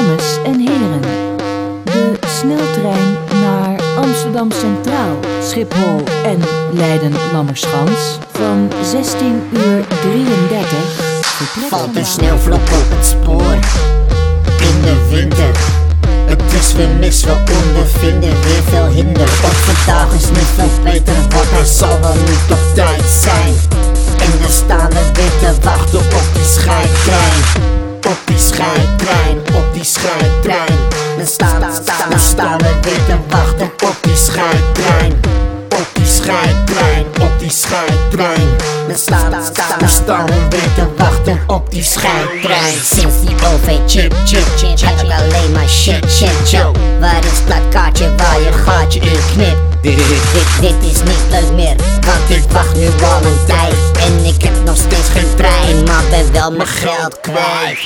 Dames en heren, de sneltrein naar Amsterdam Centraal, Schiphol en Leiden-Lammerschans van 16 uur 33 Valt een sneeuwvlok op het spoor. In de winter. Het is weer niks, we ondervinden. Weer veel hinder. Op vandaag is niet veel beter, want hij zal wel niet op tijd zijn die scheidtrein Dan staan, staan, dan staan we te wachten op die scheidtrein op die scheidtrein, op die scheidtrein. Dan staan, staan, dan staan we wachten op die scheidtrein. Sinds die OV-chip, chip, chip, heb ik alleen maar shit, shit, yo. Waar is dat kaartje waar je gaatje in knipt? Mijn geld kwijt.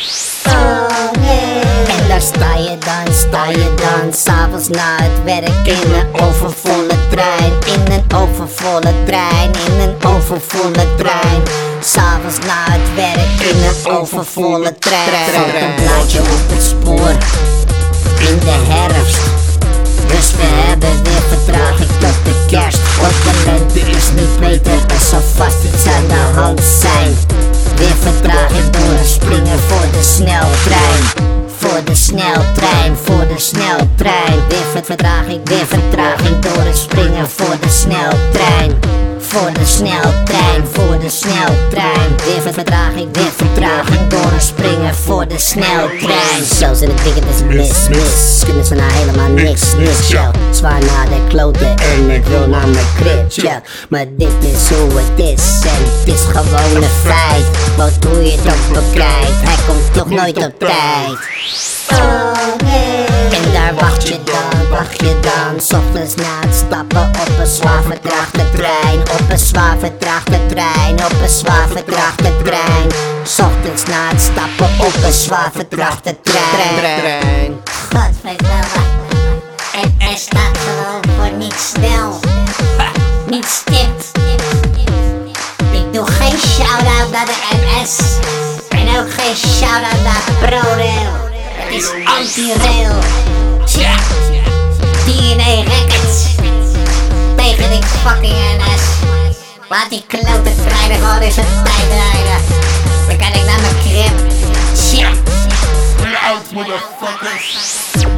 Oh nee. En daar sta je dan, sta je dan, s'avonds na het werk in een overvolle trein. In een overvolle trein, in een overvolle trein. S'avonds na het werk in een overvolle trein. Een sneltrein, voor de sneltrein. Weer ver- vertraging, weer vertraging door het springen voor de sneltrein. Voor de sneltrein, voor de sneltrein. Weer ver- vertraging, weer vertraging door het springen voor de sneltrein. Zo zijn de dingen dus mis, mis. Kunnen ze nou helemaal niks, niks, yo Zwaar naar de kloten en ik wil naar mijn yo Maar dit is hoe het is en het is gewoon een feit. Want hoe je het ook bekijkt, hij komt toch nooit op tijd. en daar wacht je dan, wacht je dan. S ochtends na het stappen op een zwaar vertraagde trein. Op een zwaar vertraagde trein, op een zwaar vertraagde trein. S ochtends na het stappen op een zwaar vertraagde trein shout-out naar ProRail Het is anti-rail. Tja. DNA Records. Tegen die fucking NS Laat die klote treinen gewoon in zijn tijd rijden Dan kan ik naar mijn crib. Tja. Out, motherfuckers.